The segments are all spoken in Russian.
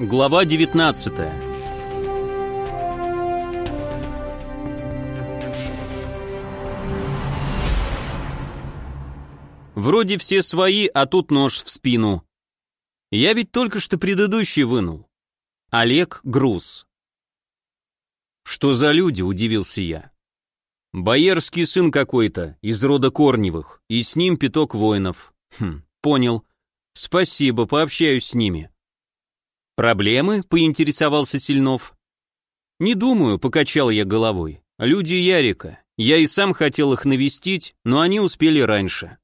Глава 19 Вроде все свои, а тут нож в спину. Я ведь только что предыдущий вынул. Олег Груз. Что за люди, удивился я. Боярский сын какой-то, из рода Корневых, и с ним пяток воинов. Хм, понял. Спасибо, пообщаюсь с ними. «Проблемы?» — поинтересовался Сильнов. «Не думаю», — покачал я головой. «Люди Ярика. Я и сам хотел их навестить, но они успели раньше».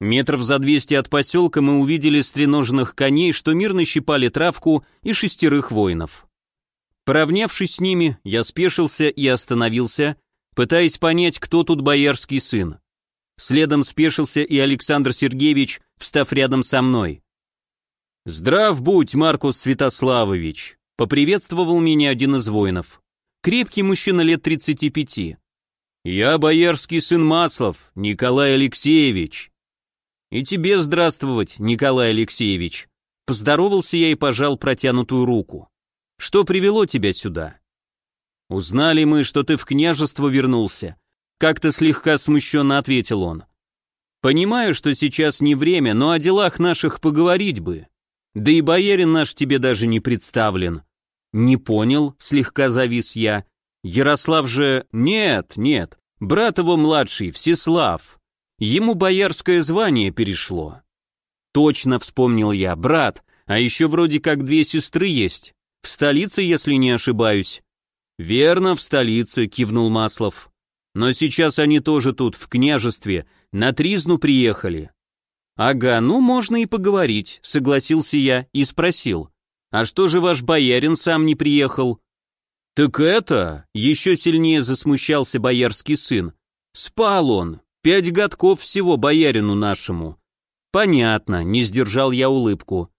Метров за двести от поселка мы увидели стреноженных коней, что мирно щипали травку, и шестерых воинов. Поравнявшись с ними, я спешился и остановился, пытаясь понять, кто тут боярский сын. Следом спешился и Александр Сергеевич, встав рядом со мной. «Здрав будь, Маркус Святославович!» — поприветствовал меня один из воинов. Крепкий мужчина лет 35. «Я боярский сын Маслов, Николай Алексеевич!» «И тебе здравствовать, Николай Алексеевич!» Поздоровался я и пожал протянутую руку. «Что привело тебя сюда?» «Узнали мы, что ты в княжество вернулся», — как-то слегка смущенно ответил он. «Понимаю, что сейчас не время, но о делах наших поговорить бы. Да и боярин наш тебе даже не представлен. Не понял, слегка завис я. Ярослав же... Нет, нет, брат его младший, Всеслав. Ему боярское звание перешло. Точно вспомнил я, брат, а еще вроде как две сестры есть. В столице, если не ошибаюсь. Верно, в столице, кивнул Маслов. Но сейчас они тоже тут, в княжестве, на Тризну приехали. «Ага, ну можно и поговорить», — согласился я и спросил. «А что же ваш боярин сам не приехал?» «Так это...» — еще сильнее засмущался боярский сын. «Спал он. Пять годков всего боярину нашему». «Понятно», — не сдержал я улыбку.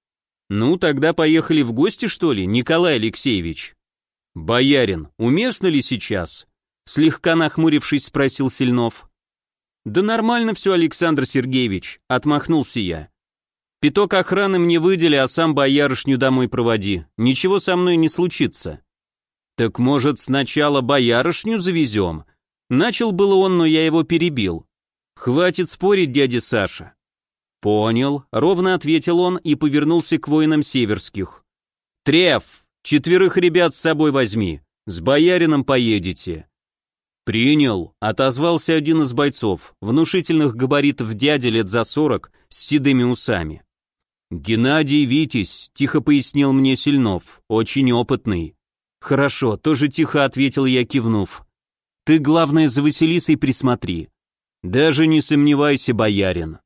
«Ну, тогда поехали в гости, что ли, Николай Алексеевич?» «Боярин, уместно ли сейчас?» Слегка нахмурившись, спросил Сильнов. «Да нормально все, Александр Сергеевич», — отмахнулся я. «Пяток охраны мне выдели, а сам боярышню домой проводи. Ничего со мной не случится». «Так, может, сначала боярышню завезем?» Начал было он, но я его перебил. «Хватит спорить, дядя Саша». «Понял», — ровно ответил он и повернулся к воинам северских. «Треф, четверых ребят с собой возьми, с боярином поедете. «Принял», — отозвался один из бойцов, внушительных габаритов дядя лет за сорок, с седыми усами. «Геннадий Витязь», — тихо пояснил мне Сильнов, — «очень опытный». «Хорошо», — тоже тихо ответил я, кивнув. «Ты, главное, за Василисой присмотри». «Даже не сомневайся, боярин».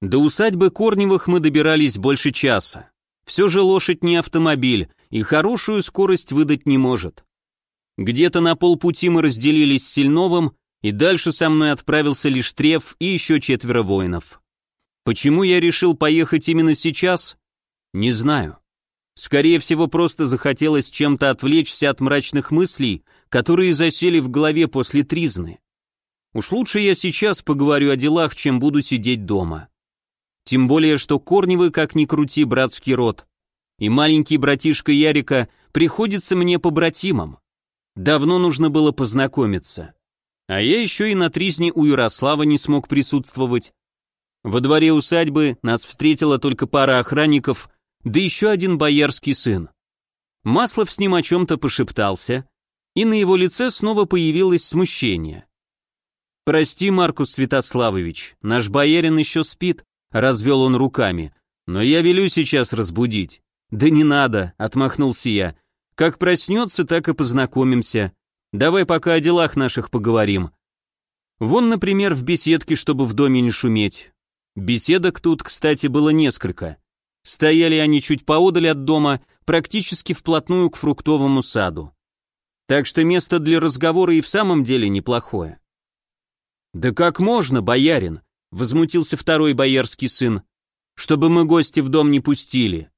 До усадьбы Корневых мы добирались больше часа. Все же лошадь не автомобиль, и хорошую скорость выдать не может. Где-то на полпути мы разделились с Сильновым, и дальше со мной отправился лишь Треф и еще четверо воинов. Почему я решил поехать именно сейчас? Не знаю. Скорее всего, просто захотелось чем-то отвлечься от мрачных мыслей, которые засели в голове после тризны. Уж лучше я сейчас поговорю о делах, чем буду сидеть дома. Тем более, что Корневы, как ни крути, братский род. И маленький братишка Ярика приходится мне побратимом. Давно нужно было познакомиться. А я еще и на тризне у Ярослава не смог присутствовать. Во дворе усадьбы нас встретила только пара охранников, да еще один боярский сын. Маслов с ним о чем-то пошептался, и на его лице снова появилось смущение. «Прости, Маркус Святославович, наш боярин еще спит», — развел он руками, «но я велю сейчас разбудить». «Да не надо», — отмахнулся я, как проснется, так и познакомимся. Давай пока о делах наших поговорим. Вон, например, в беседке, чтобы в доме не шуметь. Беседок тут, кстати, было несколько. Стояли они чуть поодаль от дома, практически вплотную к фруктовому саду. Так что место для разговора и в самом деле неплохое. «Да как можно, боярин?» — возмутился второй боярский сын. «Чтобы мы гости в дом не пустили.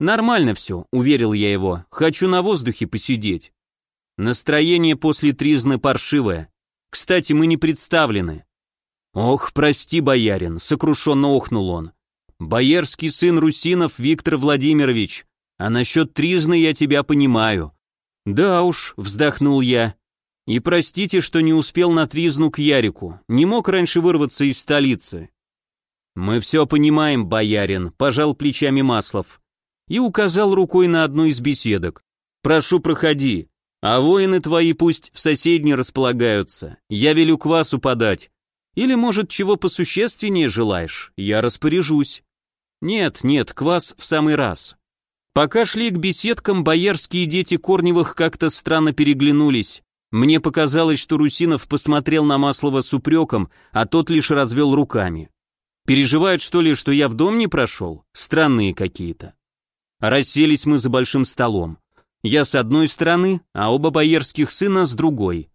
«Нормально все», — уверил я его. «Хочу на воздухе посидеть». Настроение после тризны паршивое. Кстати, мы не представлены. «Ох, прости, боярин», — сокрушенно охнул он. «Боярский сын Русинов Виктор Владимирович, А насчет тризны я тебя понимаю. Да уж, вздохнул я. И простите, что не успел на тризну к Ярику, не мог раньше вырваться из столицы. Мы все понимаем, боярин, пожал плечами Маслов и указал рукой на одну из беседок. Прошу, проходи, а воины твои пусть в соседней располагаются, я велю квасу подать. Или, может, чего посущественнее желаешь, я распоряжусь. Нет, нет, квас в самый раз. Пока шли к беседкам, боярские дети Корневых как-то странно переглянулись. Мне показалось, что Русинов посмотрел на Маслова с упреком, а тот лишь развел руками. Переживают, что ли, что я в дом не прошел? Странные какие-то. Расселись мы за большим столом. Я с одной стороны, а оба боярских сына с другой.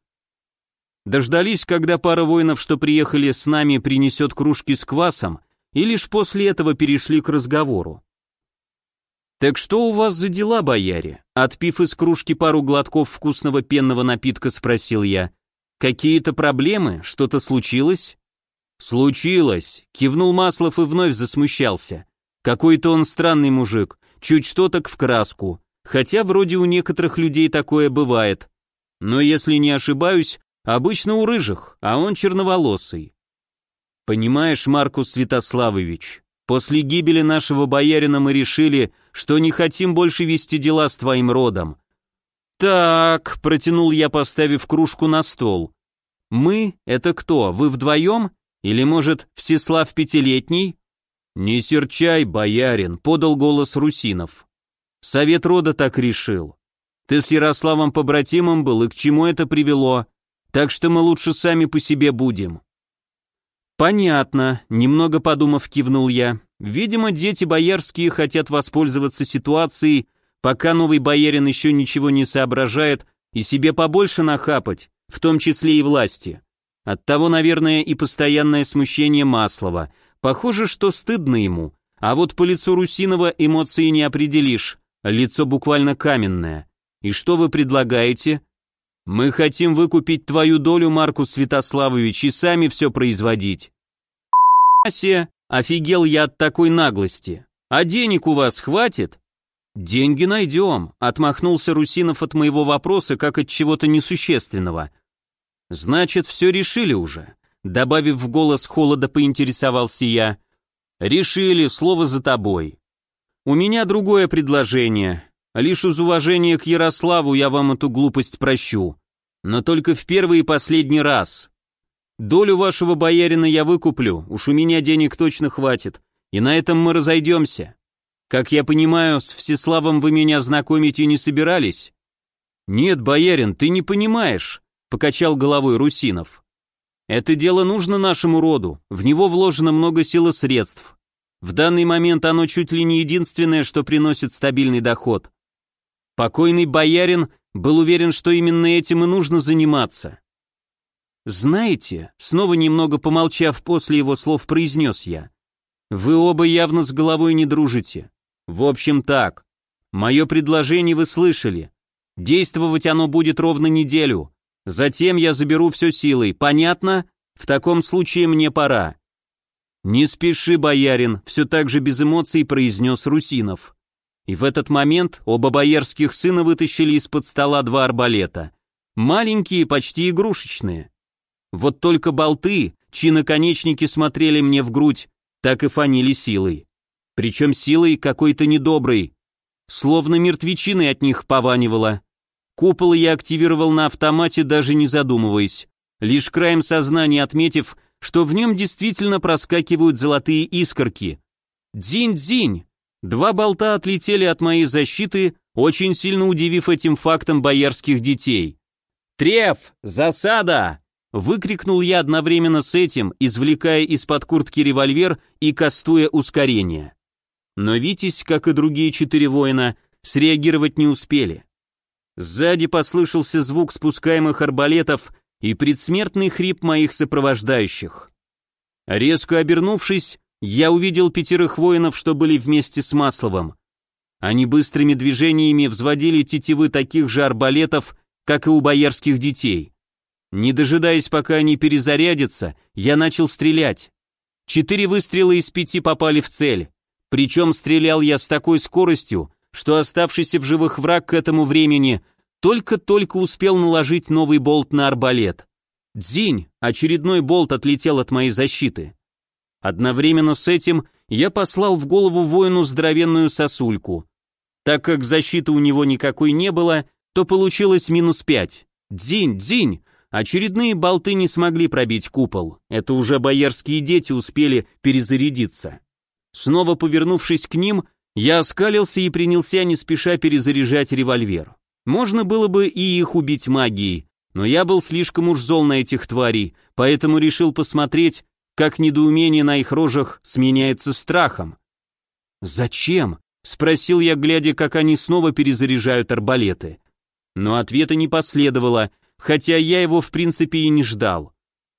Дождались, когда пара воинов, что приехали с нами, принесет кружки с квасом, и лишь после этого перешли к разговору. «Так что у вас за дела, бояре?» Отпив из кружки пару глотков вкусного пенного напитка, спросил я. «Какие-то проблемы? Что-то случилось?» «Случилось», — кивнул Маслов и вновь засмущался. «Какой-то он странный мужик, чуть что так в краску, хотя вроде у некоторых людей такое бывает. Но если не ошибаюсь, обычно у рыжих, а он черноволосый. Понимаешь, Маркус Святославович, после гибели нашего боярина мы решили, что не хотим больше вести дела с твоим родом. Так, протянул я, поставив кружку на стол. Мы — это кто, вы вдвоем? Или, может, Всеслав Пятилетний? Не серчай, боярин, подал голос Русинов. Совет рода так решил. Ты с Ярославом побратимом был, и к чему это привело? Так что мы лучше сами по себе будем. «Понятно», — немного подумав, кивнул я. «Видимо, дети боярские хотят воспользоваться ситуацией, пока новый боярин еще ничего не соображает, и себе побольше нахапать, в том числе и власти. Оттого, наверное, и постоянное смущение Маслова. Похоже, что стыдно ему. А вот по лицу Русинова эмоции не определишь, лицо буквально каменное. И что вы предлагаете? Мы хотим выкупить твою долю, Маркус Святославович, и сами все производить. Ася, офигел я от такой наглости. А денег у вас хватит? Деньги найдем, отмахнулся Русинов от моего вопроса, как от чего-то несущественного. Значит, все решили уже. Добавив в голос холода, поинтересовался я. Решили, слово за тобой. У меня другое предложение. Лишь из уважения к Ярославу я вам эту глупость прощу. Но только в первый и последний раз. Долю вашего боярина я выкуплю, уж у меня денег точно хватит, и на этом мы разойдемся. Как я понимаю, с Всеславом вы меня знакомить и не собирались? Нет, боярин, ты не понимаешь, покачал головой Русинов. Это дело нужно нашему роду, в него вложено много сил и средств. В данный момент оно чуть ли не единственное, что приносит стабильный доход. Покойный боярин был уверен, что именно этим и нужно заниматься. «Знаете», — снова немного помолчав после его слов, произнес я, «вы оба явно с головой не дружите. В общем так, мое предложение вы слышали. Действовать оно будет ровно неделю. Затем я заберу все силой, понятно? В таком случае мне пора». «Не спеши, боярин», — все так же без эмоций произнес Русинов. И в этот момент оба боярских сына вытащили из-под стола два арбалета. Маленькие, почти игрушечные. Вот только болты, чьи наконечники смотрели мне в грудь, так и фанили силой. Причем силой какой-то недоброй. Словно мертвечиной от них пованивало. Купол я активировал на автомате, даже не задумываясь. Лишь краем сознания отметив, что в нем действительно проскакивают золотые искорки. Дзинь-дзинь! Два болта отлетели от моей защиты, очень сильно удивив этим фактом боярских детей. «Треф! Засада!» Выкрикнул я одновременно с этим, извлекая из-под куртки револьвер и кастуя ускорение. Но Витязь, как и другие четыре воина, среагировать не успели. Сзади послышался звук спускаемых арбалетов и предсмертный хрип моих сопровождающих. Резко обернувшись, я увидел пятерых воинов, что были вместе с Масловым. Они быстрыми движениями взводили тетивы таких же арбалетов, как и у боярских детей. Не дожидаясь, пока они перезарядятся, я начал стрелять. Четыре выстрела из пяти попали в цель. Причем стрелял я с такой скоростью, что оставшийся в живых враг к этому времени только-только успел наложить новый болт на арбалет. Дзинь, очередной болт отлетел от моей защиты. Одновременно с этим я послал в голову воину здоровенную сосульку. Так как защиты у него никакой не было, то получилось минус пять. Дзинь, дзинь! Очередные болты не смогли пробить купол. Это уже боярские дети успели перезарядиться. Снова повернувшись к ним, я оскалился и принялся не спеша перезаряжать револьвер. Можно было бы и их убить магией, но я был слишком уж зол на этих тварей, поэтому решил посмотреть, как недоумение на их рожах сменяется страхом. «Зачем?» — спросил я, глядя, как они снова перезаряжают арбалеты. Но ответа не последовало, хотя я его в принципе и не ждал.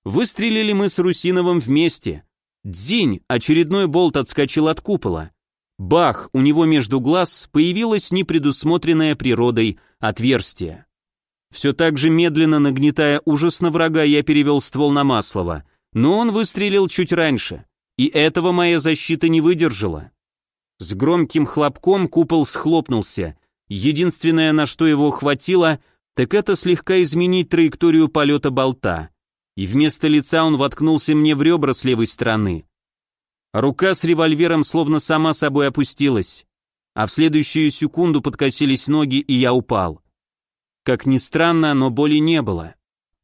Выстрелили мы с Русиновым вместе. Дзинь, очередной болт отскочил от купола. Бах, у него между глаз появилось непредусмотренное природой отверстие. Все так же медленно нагнетая ужас на врага, я перевел ствол на Маслова, но он выстрелил чуть раньше, и этого моя защита не выдержала. С громким хлопком купол схлопнулся. Единственное, на что его хватило, так это слегка изменить траекторию полета болта. И вместо лица он воткнулся мне в ребра с левой стороны. Рука с револьвером словно сама собой опустилась, а в следующую секунду подкосились ноги, и я упал. Как ни странно, но боли не было.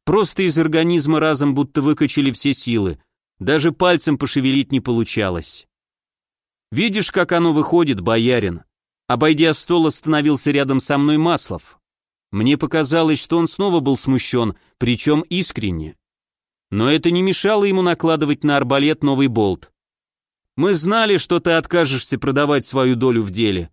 Просто из организма разом будто выкачали все силы, даже пальцем пошевелить не получалось. «Видишь, как оно выходит, боярин?» Обойдя стол, остановился рядом со мной Маслов. Мне показалось, что он снова был смущен, причем искренне. Но это не мешало ему накладывать на арбалет новый болт. Мы знали, что ты откажешься продавать свою долю в деле.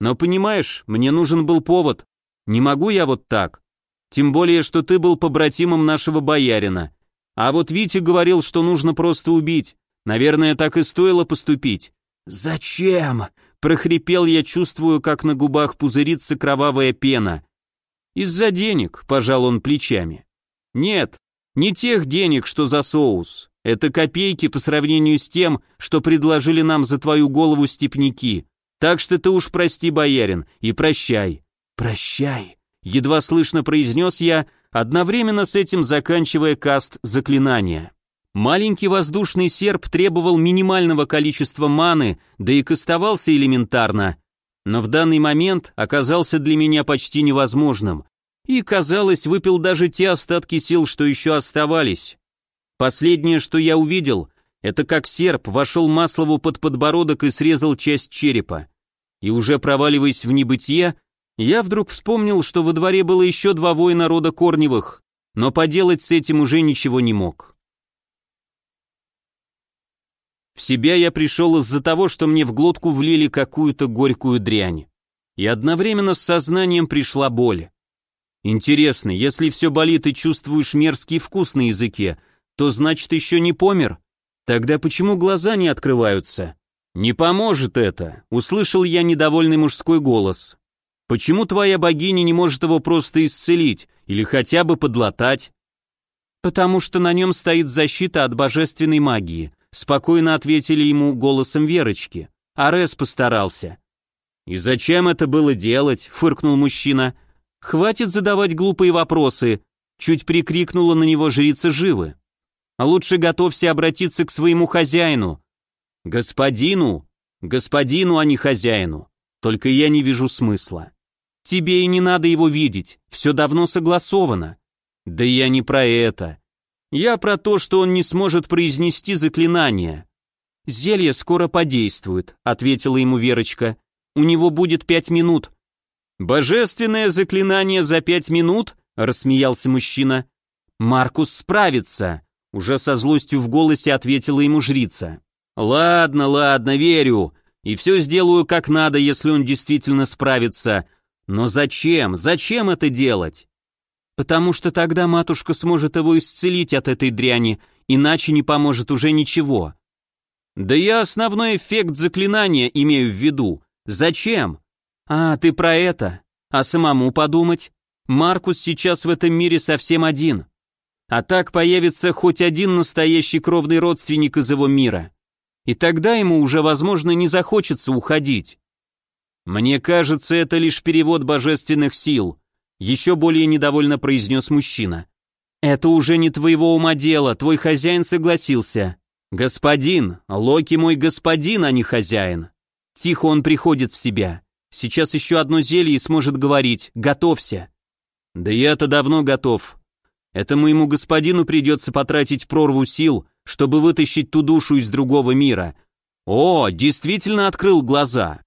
Но понимаешь, мне нужен был повод. Не могу я вот так. Тем более, что ты был побратимом нашего боярина. А вот Витя говорил, что нужно просто убить. Наверное, так и стоило поступить. Зачем? прохрипел я, чувствую, как на губах пузырится кровавая пена. Из-за денег, пожал он плечами. Нет, не тех денег, что за соус. Это копейки по сравнению с тем, что предложили нам за твою голову степняки. Так что ты уж прости, боярин, и прощай. Прощай, едва слышно произнес я, одновременно с этим заканчивая каст заклинания. Маленький воздушный серп требовал минимального количества маны, да и кастовался элементарно, но в данный момент оказался для меня почти невозможным, и, казалось, выпил даже те остатки сил, что еще оставались. Последнее, что я увидел, это как серп вошел Маслову под подбородок и срезал часть черепа. И уже проваливаясь в небытие, я вдруг вспомнил, что во дворе было еще два воина рода Корневых, но поделать с этим уже ничего не мог. В себя я пришел из-за того, что мне в глотку влили какую-то горькую дрянь. И одновременно с сознанием пришла боль. Интересно, если все болит и чувствуешь мерзкий вкус на языке, то значит еще не помер? Тогда почему глаза не открываются? Не поможет это, услышал я недовольный мужской голос. Почему твоя богиня не может его просто исцелить или хотя бы подлатать? Потому что на нем стоит защита от божественной магии, спокойно ответили ему голосом Верочки. Арес постарался. «И зачем это было делать?» — фыркнул мужчина. «Хватит задавать глупые вопросы», — чуть прикрикнула на него жрица Живы. А лучше готовься обратиться к своему хозяину. Господину, господину, а не хозяину. Только я не вижу смысла. Тебе и не надо его видеть, все давно согласовано. Да я не про это. Я про то, что он не сможет произнести заклинание. Зелье скоро подействует, ответила ему Верочка. У него будет пять минут. Божественное заклинание за пять минут? рассмеялся мужчина. Маркус справится. Уже со злостью в голосе ответила ему жрица. «Ладно, ладно, верю. И все сделаю как надо, если он действительно справится. Но зачем? Зачем это делать?» «Потому что тогда матушка сможет его исцелить от этой дряни, иначе не поможет уже ничего». «Да я основной эффект заклинания имею в виду. Зачем?» «А, ты про это? А самому подумать? Маркус сейчас в этом мире совсем один. А так появится хоть один настоящий кровный родственник из его мира. И тогда ему уже, возможно, не захочется уходить. Мне кажется, это лишь перевод божественных сил, еще более недовольно произнес мужчина. Это уже не твоего ума дело, твой хозяин согласился. Господин, Локи мой господин, а не хозяин. Тихо он приходит в себя. Сейчас еще одно зелье и сможет говорить. Готовься. Да я-то давно готов. Это моему господину придется потратить прорву сил, чтобы вытащить ту душу из другого мира. О, действительно открыл глаза.